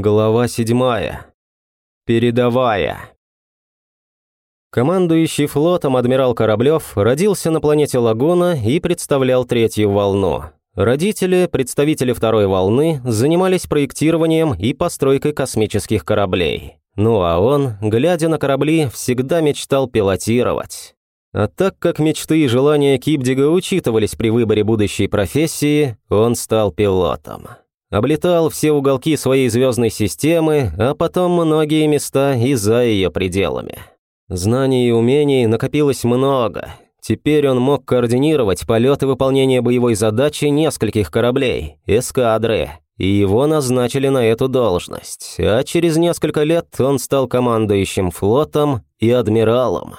Глава седьмая. Передовая. Командующий флотом адмирал Кораблев родился на планете Лагуна и представлял третью волну. Родители, представители второй волны, занимались проектированием и постройкой космических кораблей. Ну а он, глядя на корабли, всегда мечтал пилотировать. А так как мечты и желания Кипдига учитывались при выборе будущей профессии, он стал пилотом. Облетал все уголки своей звездной системы, а потом многие места и за ее пределами. Знаний и умений накопилось много, Теперь он мог координировать полет и выполнение боевой задачи нескольких кораблей, эскадры, и его назначили на эту должность, а через несколько лет он стал командующим флотом и адмиралом.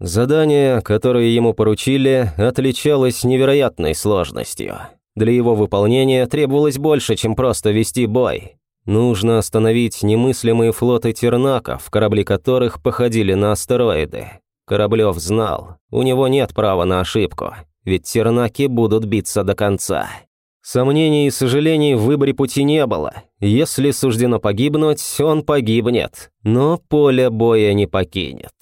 Задание, которое ему поручили, отличалось невероятной сложностью. Для его выполнения требовалось больше, чем просто вести бой. Нужно остановить немыслимые флоты тернаков, корабли которых походили на астероиды, Кораблев знал, у него нет права на ошибку, ведь тернаки будут биться до конца. Сомнений и сожалений в выборе пути не было. Если суждено погибнуть, он погибнет, но поле боя не покинет.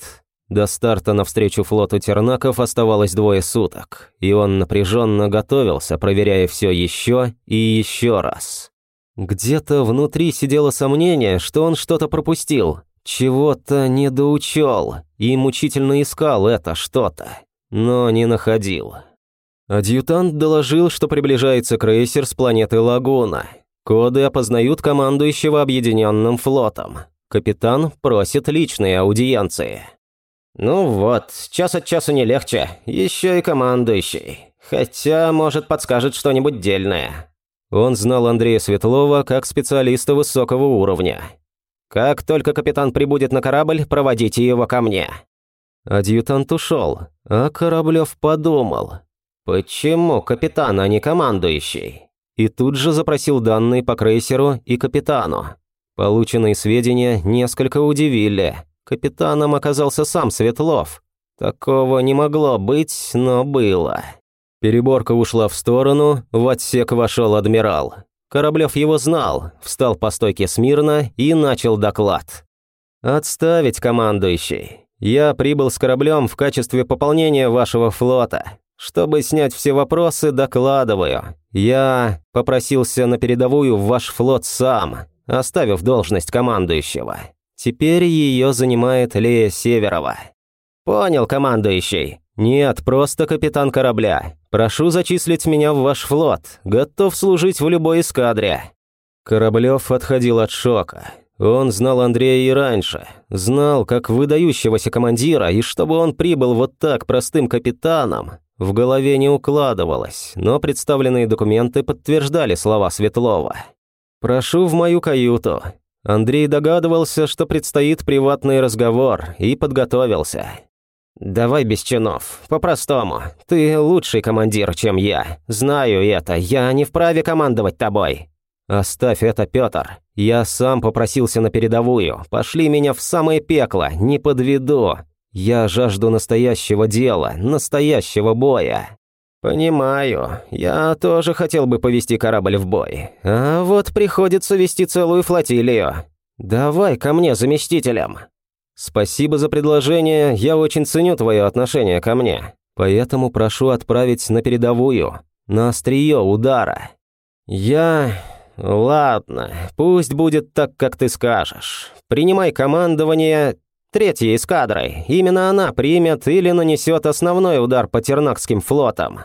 До старта навстречу флоту тернаков оставалось двое суток, и он напряженно готовился, проверяя все еще и еще раз. Где-то внутри сидело сомнение, что он что-то пропустил, чего-то недоучел и мучительно искал это что-то, но не находил. Адъютант доложил, что приближается крейсер с планеты Лагуна. Коды опознают командующего объединенным флотом. Капитан просит личные аудиенции. «Ну вот, час от часу не легче, еще и командующий. Хотя, может, подскажет что-нибудь дельное». Он знал Андрея Светлова как специалиста высокого уровня как только капитан прибудет на корабль, проводите его ко мне». Адъютант ушел, а Кораблев подумал. «Почему капитан, а не командующий?» И тут же запросил данные по крейсеру и капитану. Полученные сведения несколько удивили. Капитаном оказался сам Светлов. Такого не могло быть, но было. Переборка ушла в сторону, в отсек вошел адмирал. Кораблев его знал, встал по стойке смирно и начал доклад. «Отставить, командующий. Я прибыл с кораблем в качестве пополнения вашего флота. Чтобы снять все вопросы, докладываю. Я попросился на передовую в ваш флот сам, оставив должность командующего. Теперь ее занимает Лея Северова». «Понял, командующий. «Нет, просто капитан корабля. Прошу зачислить меня в ваш флот. Готов служить в любой эскадре». Кораблев отходил от шока. Он знал Андрея и раньше. Знал, как выдающегося командира, и чтобы он прибыл вот так простым капитаном, в голове не укладывалось, но представленные документы подтверждали слова Светлова. «Прошу в мою каюту». Андрей догадывался, что предстоит приватный разговор, и подготовился. «Давай без чинов, по-простому. Ты лучший командир, чем я. Знаю это, я не вправе командовать тобой». «Оставь это, Пётр. Я сам попросился на передовую. Пошли меня в самое пекло, не подведу. Я жажду настоящего дела, настоящего боя». «Понимаю. Я тоже хотел бы повести корабль в бой. А вот приходится вести целую флотилию. Давай ко мне заместителем». «Спасибо за предложение, я очень ценю твое отношение ко мне, поэтому прошу отправить на передовую, на острие удара». «Я... ладно, пусть будет так, как ты скажешь. Принимай командование третьей эскадрой, именно она примет или нанесет основной удар по Тернакским флотам».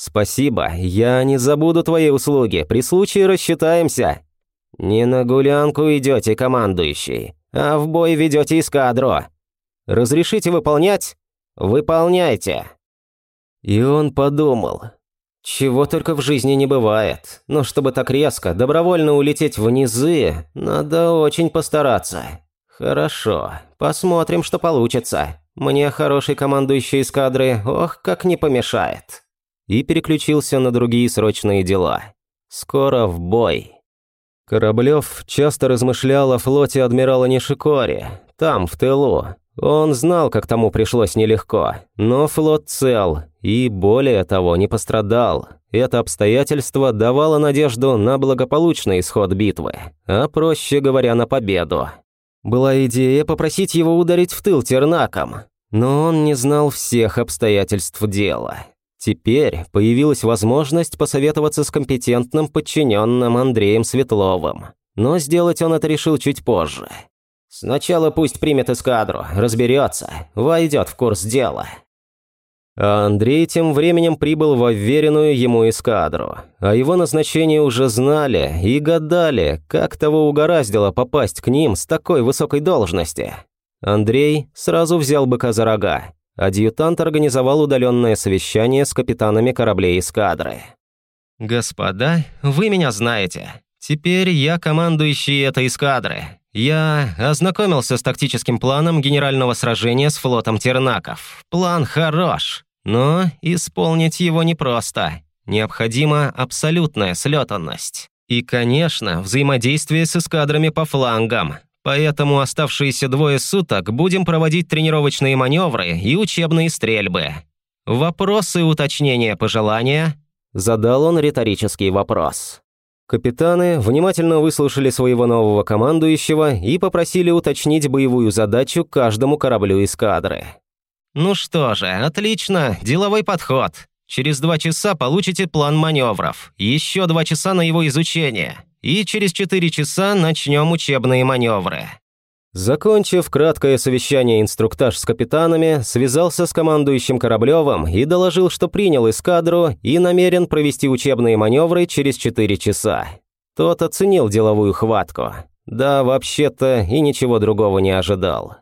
«Спасибо, я не забуду твои услуги, при случае рассчитаемся». «Не на гулянку идете, командующий а в бой ведете эскадру. Разрешите выполнять? Выполняйте!» И он подумал, чего только в жизни не бывает, но чтобы так резко, добровольно улететь в низы, надо очень постараться. Хорошо, посмотрим, что получится. Мне хороший командующий эскадры, ох, как не помешает. И переключился на другие срочные дела. Скоро в бой. Кораблев часто размышлял о флоте адмирала Нишикори, там, в тылу. Он знал, как тому пришлось нелегко, но флот цел и, более того, не пострадал. Это обстоятельство давало надежду на благополучный исход битвы, а проще говоря, на победу. Была идея попросить его ударить в тыл тернаком, но он не знал всех обстоятельств дела. Теперь появилась возможность посоветоваться с компетентным подчиненным Андреем Светловым, но сделать он это решил чуть позже. Сначала пусть примет эскадру, разберется, войдет в курс дела. А Андрей тем временем прибыл в уверенную ему эскадру. О его назначении уже знали и гадали, как того угораздило попасть к ним с такой высокой должности. Андрей сразу взял быка за рога. Адъютант организовал удаленное совещание с капитанами кораблей эскадры. «Господа, вы меня знаете. Теперь я командующий этой эскадры. Я ознакомился с тактическим планом генерального сражения с флотом Тернаков. План хорош. Но исполнить его непросто. Необходима абсолютная слетанность. И, конечно, взаимодействие с эскадрами по флангам. Поэтому оставшиеся двое суток будем проводить тренировочные маневры и учебные стрельбы. Вопросы, уточнения, пожелания?» Задал он риторический вопрос. Капитаны внимательно выслушали своего нового командующего и попросили уточнить боевую задачу каждому кораблю эскадры. «Ну что же, отлично, деловой подход. Через два часа получите план маневров, еще два часа на его изучение, и через четыре часа начнем учебные маневры». Закончив краткое совещание инструктаж с капитанами, связался с командующим Кораблевым и доложил, что принял эскадру и намерен провести учебные маневры через четыре часа. Тот оценил деловую хватку. Да, вообще-то, и ничего другого не ожидал.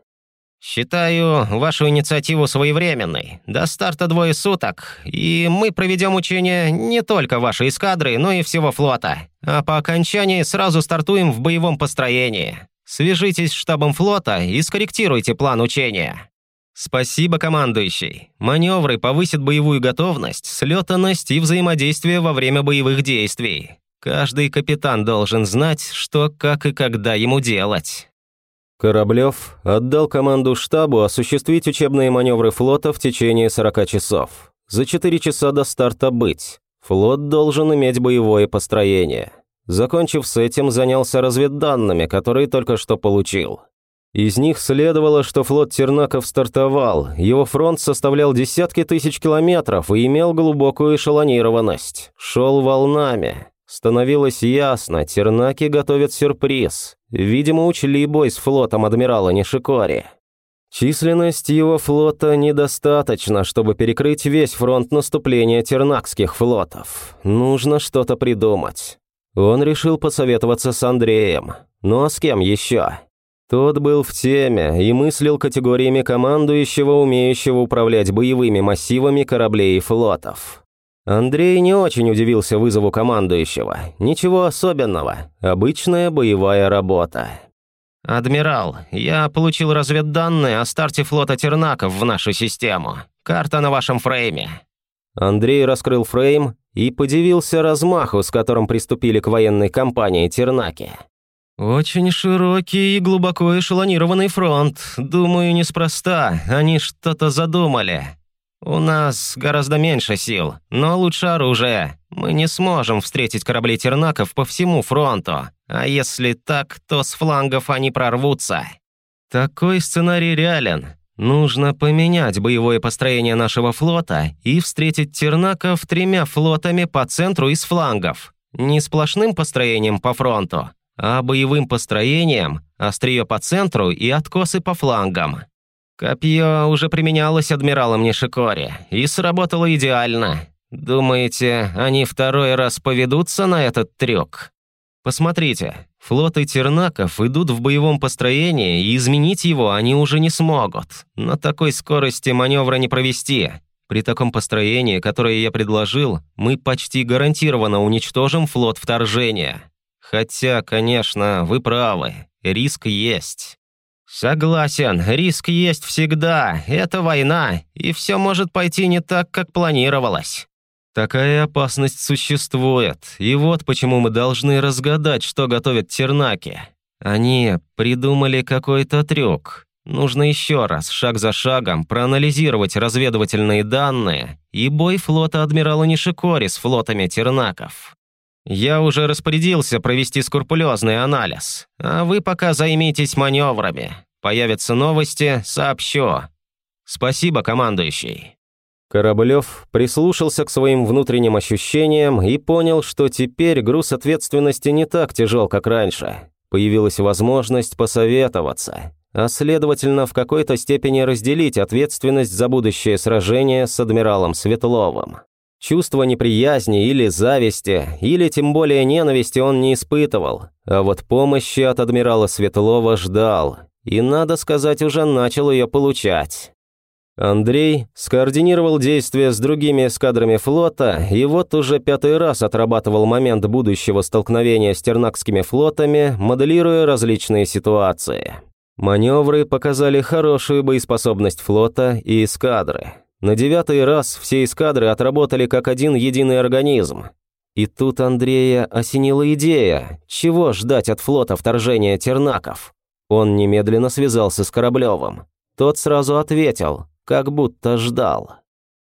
«Считаю вашу инициативу своевременной. До старта двое суток, и мы проведем учения не только вашей эскадры, но и всего флота. А по окончании сразу стартуем в боевом построении. Свяжитесь с штабом флота и скорректируйте план учения». «Спасибо, командующий. Маневры повысят боевую готовность, слетанность и взаимодействие во время боевых действий. Каждый капитан должен знать, что, как и когда ему делать». Кораблев отдал команду штабу осуществить учебные маневры флота в течение 40 часов. За 4 часа до старта быть. Флот должен иметь боевое построение. Закончив с этим, занялся разведданными, которые только что получил. Из них следовало, что флот Тернаков стартовал, его фронт составлял десятки тысяч километров и имел глубокую эшелонированность, шел волнами. Становилось ясно, Тернаки готовят сюрприз. Видимо, учли бой с флотом адмирала Нишикори. Численность его флота недостаточно, чтобы перекрыть весь фронт наступления тернакских флотов. Нужно что-то придумать. Он решил посоветоваться с Андреем. Ну а с кем еще? Тот был в теме и мыслил категориями командующего, умеющего управлять боевыми массивами кораблей и флотов. Андрей не очень удивился вызову командующего. Ничего особенного. Обычная боевая работа. «Адмирал, я получил разведданные о старте флота Тернаков в нашу систему. Карта на вашем фрейме». Андрей раскрыл фрейм и подивился размаху, с которым приступили к военной кампании Тернаки. «Очень широкий и глубоко эшелонированный фронт. Думаю, неспроста. Они что-то задумали. «У нас гораздо меньше сил, но лучше оружие. Мы не сможем встретить корабли тернаков по всему фронту. А если так, то с флангов они прорвутся». «Такой сценарий реален. Нужно поменять боевое построение нашего флота и встретить тернаков тремя флотами по центру и с флангов. Не сплошным построением по фронту, а боевым построением, острие по центру и откосы по флангам. Копье уже применялось адмиралом Нишикори и сработало идеально. Думаете, они второй раз поведутся на этот трюк? Посмотрите, флоты Тернаков идут в боевом построении, и изменить его они уже не смогут. На такой скорости маневра не провести. При таком построении, которое я предложил, мы почти гарантированно уничтожим флот вторжения. Хотя, конечно, вы правы, риск есть. «Согласен, риск есть всегда, это война, и все может пойти не так, как планировалось». Такая опасность существует, и вот почему мы должны разгадать, что готовят тернаки. Они придумали какой-то трюк. Нужно еще раз, шаг за шагом, проанализировать разведывательные данные и бой флота адмирала Нишикори с флотами тернаков. Я уже распорядился провести скрупулезный анализ, а вы пока займитесь маневрами. Появятся новости, сообщу. Спасибо, командующий». Кораблев прислушался к своим внутренним ощущениям и понял, что теперь груз ответственности не так тяжел, как раньше. Появилась возможность посоветоваться, а следовательно, в какой-то степени разделить ответственность за будущее сражение с адмиралом Светловым. Чувства неприязни или зависти, или тем более ненависти он не испытывал, а вот помощи от адмирала Светлова ждал, и, надо сказать, уже начал ее получать. Андрей скоординировал действия с другими эскадрами флота и вот уже пятый раз отрабатывал момент будущего столкновения с тернакскими флотами, моделируя различные ситуации. Маневры показали хорошую боеспособность флота и эскадры. На девятый раз все эскадры отработали как один единый организм. И тут Андрея осенила идея, чего ждать от флота вторжения тернаков. Он немедленно связался с Кораблевым. Тот сразу ответил – как будто ждал.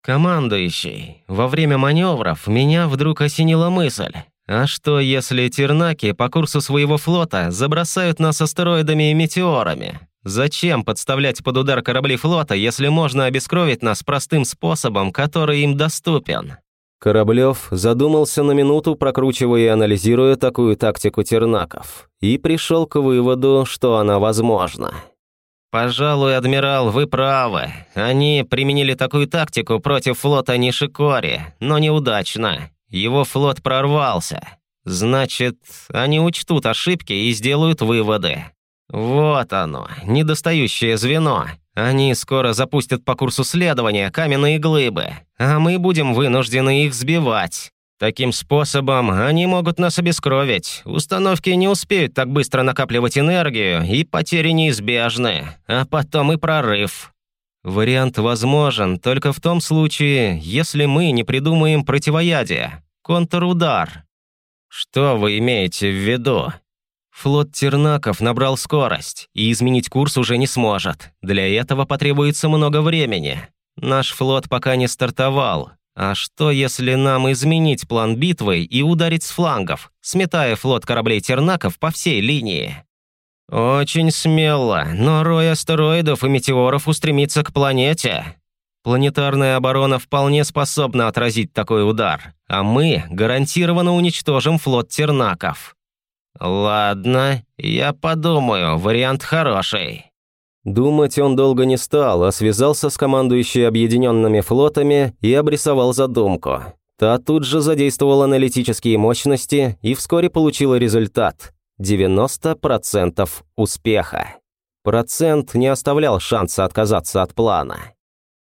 «Командующий, во время маневров меня вдруг осенила мысль. А что, если тернаки по курсу своего флота забросают нас астероидами и метеорами? Зачем подставлять под удар корабли флота, если можно обескровить нас простым способом, который им доступен?» Кораблев задумался на минуту, прокручивая и анализируя такую тактику тернаков, и пришел к выводу, что она возможна. «Пожалуй, адмирал, вы правы. Они применили такую тактику против флота Нишикори, но неудачно. Его флот прорвался. Значит, они учтут ошибки и сделают выводы. Вот оно, недостающее звено. Они скоро запустят по курсу следования каменные глыбы, а мы будем вынуждены их сбивать. Таким способом они могут нас обескровить. Установки не успеют так быстро накапливать энергию, и потери неизбежны, а потом и прорыв. Вариант возможен только в том случае, если мы не придумаем противоядие, контрудар. Что вы имеете в виду? Флот Тернаков набрал скорость, и изменить курс уже не сможет. Для этого потребуется много времени. Наш флот пока не стартовал, а что, если нам изменить план битвы и ударить с флангов, сметая флот кораблей Тернаков по всей линии? Очень смело, но рой астероидов и метеоров устремится к планете. Планетарная оборона вполне способна отразить такой удар, а мы гарантированно уничтожим флот Тернаков. Ладно, я подумаю, вариант хороший. Думать он долго не стал, а связался с командующей объединенными флотами и обрисовал задумку. Та тут же задействовала аналитические мощности и вскоре получила результат – 90% успеха. Процент не оставлял шанса отказаться от плана.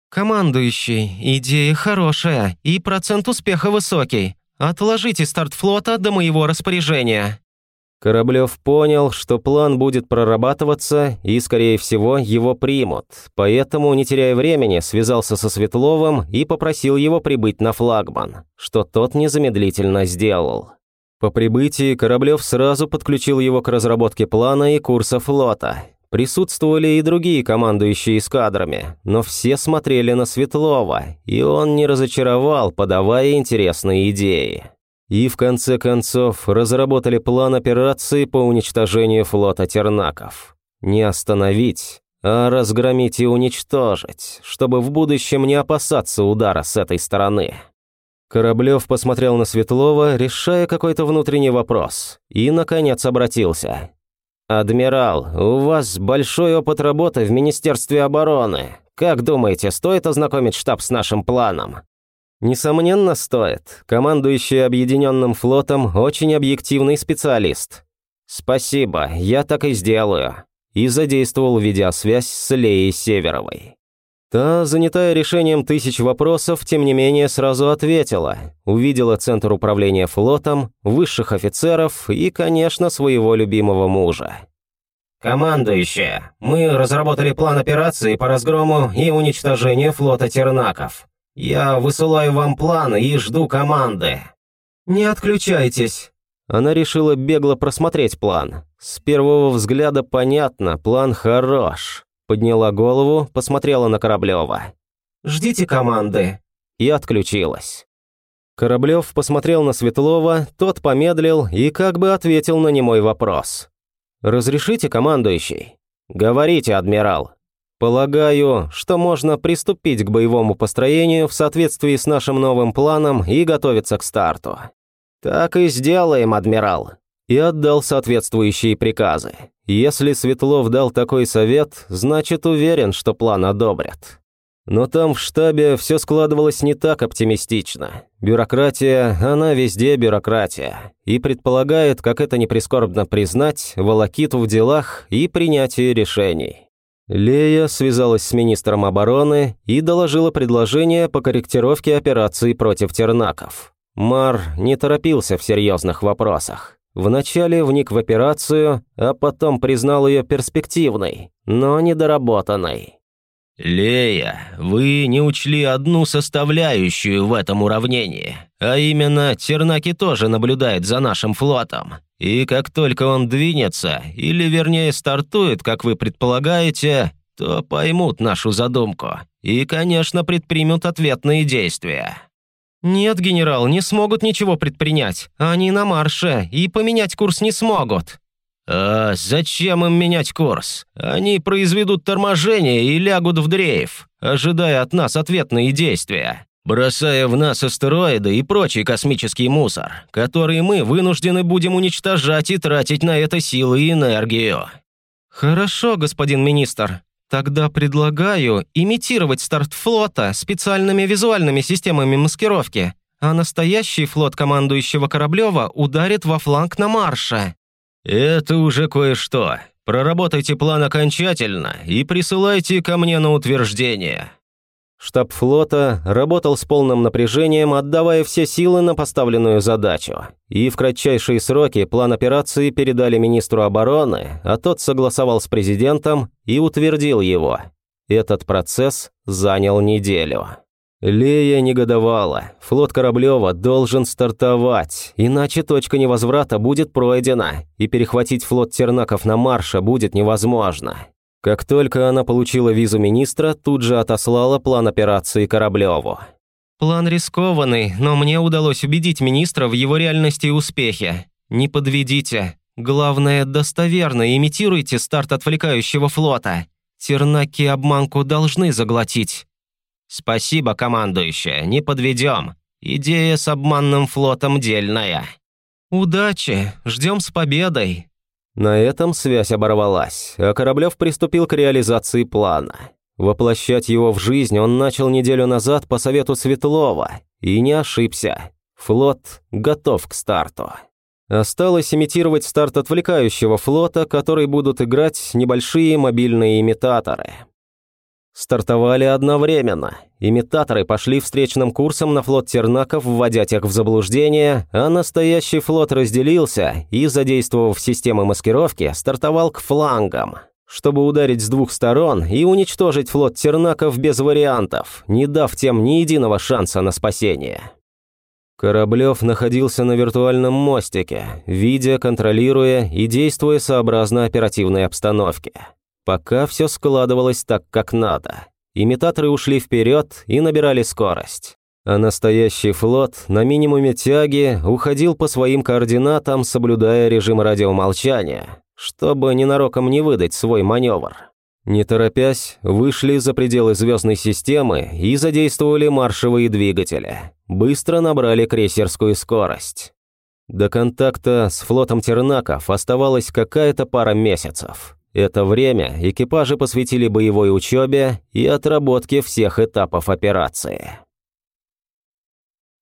«Командующий, идея хорошая, и процент успеха высокий. Отложите старт флота до моего распоряжения». Кораблев понял, что план будет прорабатываться, и, скорее всего, его примут. Поэтому, не теряя времени, связался со Светловым и попросил его прибыть на флагман, что тот незамедлительно сделал. По прибытии Кораблев сразу подключил его к разработке плана и курса флота. Присутствовали и другие командующие эскадрами, но все смотрели на Светлова, и он не разочаровал, подавая интересные идеи и в конце концов разработали план операции по уничтожению флота тернаков. Не остановить, а разгромить и уничтожить, чтобы в будущем не опасаться удара с этой стороны. Кораблев посмотрел на Светлова, решая какой-то внутренний вопрос, и, наконец, обратился. «Адмирал, у вас большой опыт работы в Министерстве обороны. Как думаете, стоит ознакомить штаб с нашим планом?» Несомненно, стоит. Командующий Объединенным флотом очень объективный специалист. Спасибо, я так и сделаю. И задействовал видеосвязь с Леей Северовой. Та, занятая решением тысяч вопросов, тем не менее сразу ответила. Увидела Центр управления флотом, высших офицеров и, конечно, своего любимого мужа. «Командующая, мы разработали план операции по разгрому и уничтожению флота Тернаков. Я высылаю вам план и жду команды». «Не отключайтесь». Она решила бегло просмотреть план. С первого взгляда понятно, план хорош. Подняла голову, посмотрела на Кораблева. «Ждите команды». и отключилась. Кораблев посмотрел на Светлова, тот помедлил и как бы ответил на немой вопрос. «Разрешите, командующий?» «Говорите, адмирал». «Полагаю, что можно приступить к боевому построению в соответствии с нашим новым планом и готовиться к старту». «Так и сделаем, адмирал», и отдал соответствующие приказы. Если Светлов дал такой совет, значит уверен, что план одобрят. Но там в штабе все складывалось не так оптимистично. Бюрократия, она везде бюрократия. И предполагает, как это не прискорбно признать, волокиту в делах и принятии решений. Лея связалась с министром обороны и доложила предложение по корректировке операции против тернаков. Мар не торопился в серьезных вопросах. Вначале вник в операцию, а потом признал ее перспективной, но недоработанной. «Лея, вы не учли одну составляющую в этом уравнении, а именно Тернаки тоже наблюдает за нашим флотом. И как только он двинется, или вернее стартует, как вы предполагаете, то поймут нашу задумку и, конечно, предпримут ответные действия». «Нет, генерал, не смогут ничего предпринять. Они на марше и поменять курс не смогут», «А зачем им менять курс? Они произведут торможение и лягут в дрейф, ожидая от нас ответные действия, бросая в нас астероиды и прочий космический мусор, который мы вынуждены будем уничтожать и тратить на это силы и энергию». «Хорошо, господин министр. Тогда предлагаю имитировать старт флота специальными визуальными системами маскировки, а настоящий флот командующего Кораблева ударит во фланг на марше». «Это уже кое-что. Проработайте план окончательно и присылайте ко мне на утверждение». Штаб флота работал с полным напряжением, отдавая все силы на поставленную задачу. И в кратчайшие сроки план операции передали министру обороны, а тот согласовал с президентом и утвердил его. Этот процесс занял неделю. Лея негодовала. Флот Кораблева должен стартовать, иначе точка невозврата будет пройдена, и перехватить флот Тернаков на марше будет невозможно. Как только она получила визу министра, тут же отослала план операции Кораблеву. «План рискованный, но мне удалось убедить министра в его реальности и успехе. Не подведите. Главное, достоверно имитируйте старт отвлекающего флота. Тернаки обманку должны заглотить». «Спасибо, командующая, не подведем. Идея с обманным флотом дельная». «Удачи, ждем с победой». На этом связь оборвалась, а Кораблев приступил к реализации плана. Воплощать его в жизнь он начал неделю назад по совету Светлова, и не ошибся. Флот готов к старту. Осталось имитировать старт отвлекающего флота, который будут играть небольшие мобильные имитаторы. Стартовали одновременно. Имитаторы пошли встречным курсом на флот Тернаков, вводя тех в заблуждение, а настоящий флот разделился и, задействовав системы маскировки, стартовал к флангам, чтобы ударить с двух сторон и уничтожить флот Тернаков без вариантов, не дав тем ни единого шанса на спасение. Кораблев находился на виртуальном мостике, видя, контролируя и действуя сообразно оперативной обстановке. Пока все складывалось так, как надо. Имитаторы ушли вперед и набирали скорость. А настоящий флот на минимуме тяги уходил по своим координатам, соблюдая режим радиомолчания, чтобы ненароком не выдать свой маневр. Не торопясь, вышли за пределы звездной системы и задействовали маршевые двигатели. Быстро набрали крейсерскую скорость. До контакта с флотом Тернаков оставалась какая-то пара месяцев. Это время экипажи посвятили боевой учебе и отработке всех этапов операции.